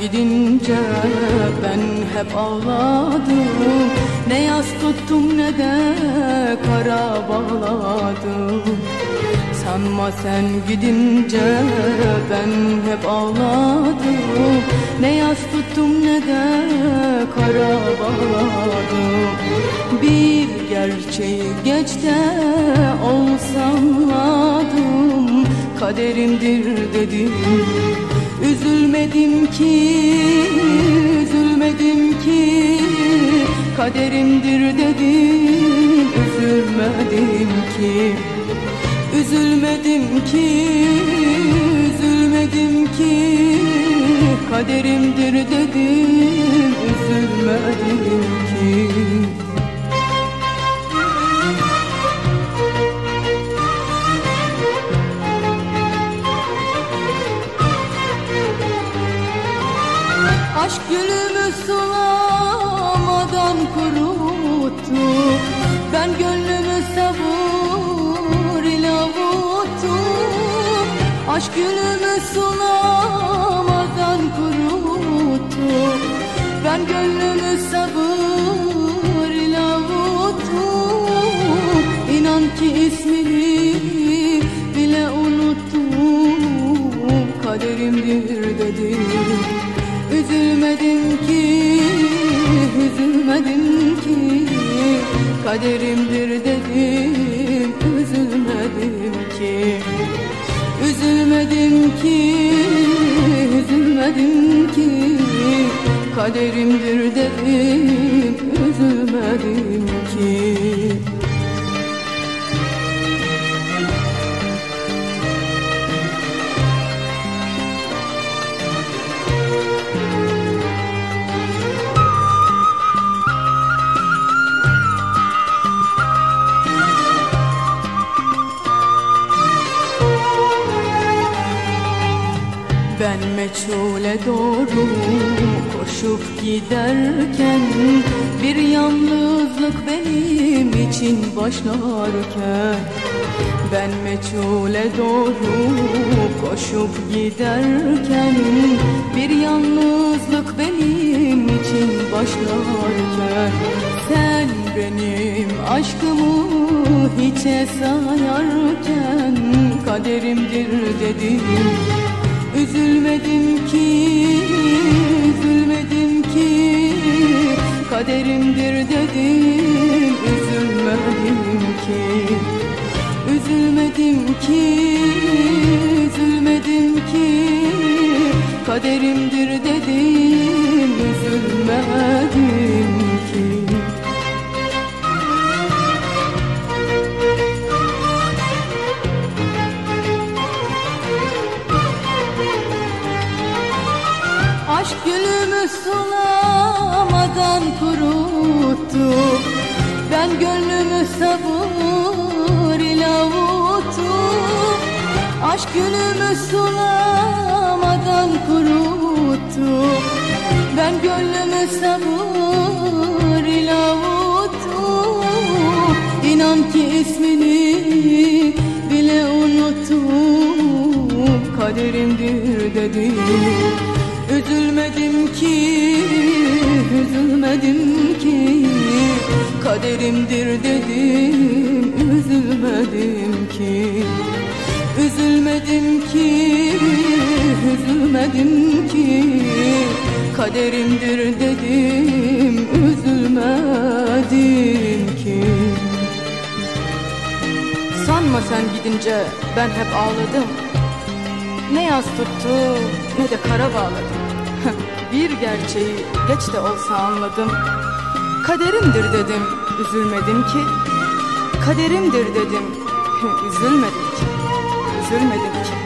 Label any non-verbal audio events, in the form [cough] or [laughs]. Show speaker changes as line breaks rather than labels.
gidince ben hep ağladım. Ne yaz tuttum ne de kara bağladım. Sanma sen gidince ben hep ağladım. Ne yaz tuttum ne de kara bağladım. Bir gerçeği geç de olsanladım Kaderimdir dedim Üzülmedim ki, üzülmedim ki Kaderimdir dedim, üzülmedim ki. Üzülmedim ki, üzülmedim ki Kaderimdir dedim, üzülmedim ki Aşk gülümü sulamadan kuruttu. Ben gönlümü sabır ile avuttum Aşk gülümü sulamadan Üzülmedim ki, üzülmedim ki Kaderimdir dedim, üzülmedim ki. Üzülmedim ki, üzülmedim ki Kaderimdir dedim, üzülmedim ki Ben meçhule doğru koşup giderken Bir yalnızlık benim için başlarken Ben meçhule doğru koşup giderken Bir yalnızlık benim için başlarken Sen benim aşkımı hiçe sayarken Kaderimdir dedim Üzülmedim ki, üzülmedim ki. Kaderimdir dedim, üzülmedim ki. Üzülmedim ki, üzülmedim ki. Kaderimdir sulamadan kuruttu. Ben gönlümü sabır ile avuttum. Aşk gülümü sulamadan kuruttu. Ben gönlümü sabır ile avuttum. İnan ki ismini bile unuttum. Kaderimdir dedim ki, üzülmedim ki. Kaderimdir dedim, üzülmedim ki. Üzülmedim ki, üzülmedim ki. Kaderimdir dedim, üzülmedim ki. Sanma sen gidince ben hep ağladım. Ne yaz tuttu ne de kara bağladım [laughs] Bir gerçeği geç de olsa anladım. Kaderimdir dedim üzülmedim ki. Kaderimdir dedim [laughs] üzülmedim ki. Üzülmedim ki